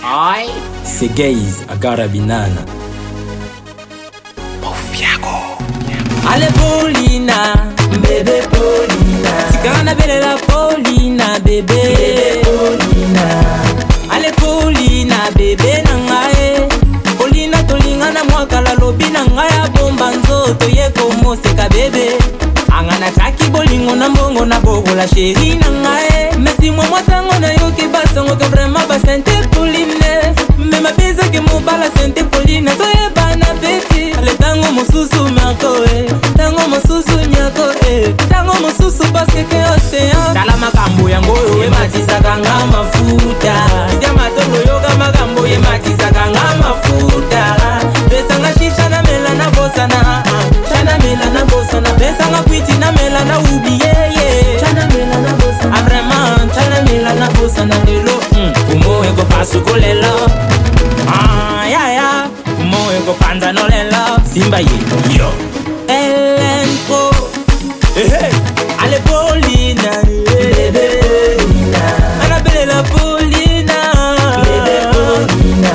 I Segeiz Agarabinana Bofiago Ale Polina Bebe Polina Tikana na belela Polina bebe Bebe Polina Ale Polina bebe na ngae Polina tolingana mwakala lobi na ngai abomba nzoto ye komoseka bebe anga nataki bolingo na mbongo nabokola sheri na ngai me nsima mwa ntango nayoki basango ke vraimen basente poline me mapesaki mobala sente poline azoyeba na peti ale ntango mosusu marko e ntango mosusu nyako e ntango mosusu paskeke osean tala makambo yango oyo ematisaka nga mafu tozopanza nolela simba ye yo elenko ehe ale polina bebe polina anabelela polina bebe polina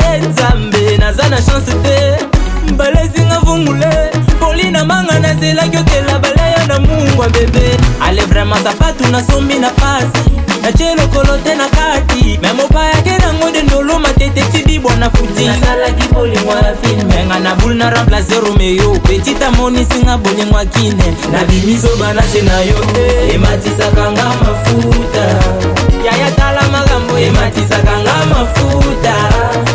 e nzambe naza na chance te balezinga vungule polina manga nazelaki okela baleya na mungwa bebe ale vraimen sapatu nasombi na pasi natie lokolo te na kati me mopayaki mwede ndolo matete tibi bwana futi nasalaki bolingo ya filme nga na bule na remplace romeo petit amonisinga bolingo ya kine nabimiso banase na yo te ematisaka nga mafuta yaya tala makambo ematisaka nga mafuta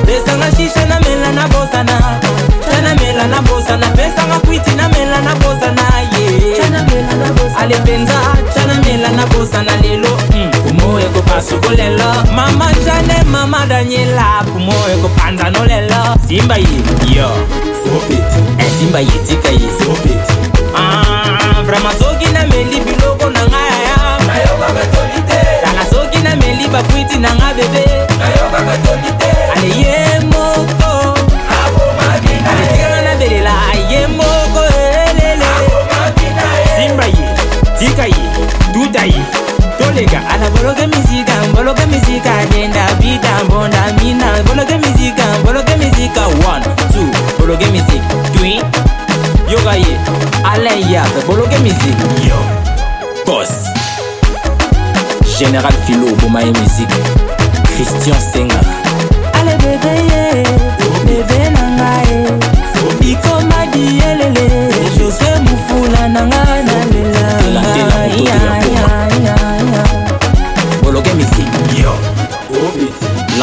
pesanga shishe namela na bosana tanamela na bosana pesanga kwiti namela na bosana ye ale mpenza tanamela na bosana lelo masuku lelo mama jane mama daniela pumo ekopanzano lelo simba ye yo sobeti eh, simba ye tika ye sobeti ah, vraimen soki nameli biloko na ngai aya tala soki nameli bakwiti na ngai bebe ale ye moko aletikanga nabelela ye moko elele simba ye tika ye duta ye toleka ala boloke misika boloke misika nenda bika mbonda mina boloke misika boloke misika 1 2 boloke misik twi yoka ye alain yape boloke misik yo bos général philo boma ye misik christian senga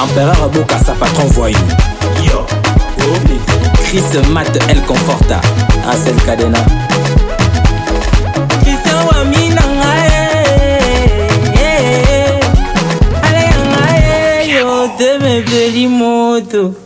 empereur abokasa patron voyou yo oh, chris mat el conforta ansel kadena kristian wami na ngai ale ya ngai yo demebeli moto